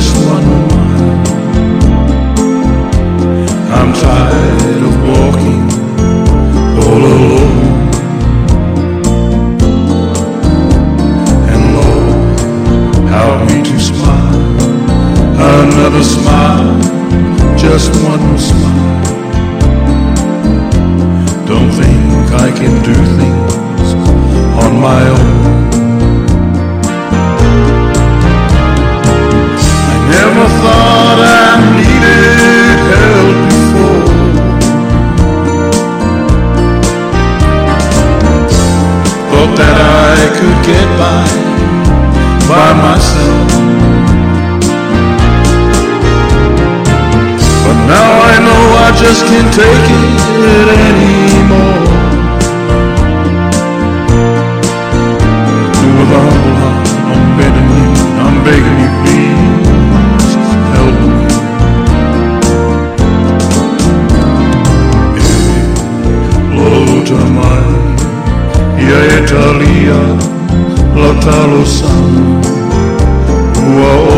just one mile. I'm tired of walking all alone. And oh, Lord, help me to smile, another smile, just one smile. Don't think I can do things could get by by myself. But now I know I just can't take it anymore. With a humble heart, I'm begging you, I'm begging you, please help me. Lota mai, ia Italia, lota lo sana, ua o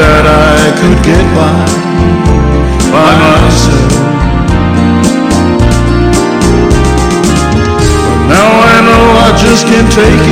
that I could get by by myself. But now I know I just can't take it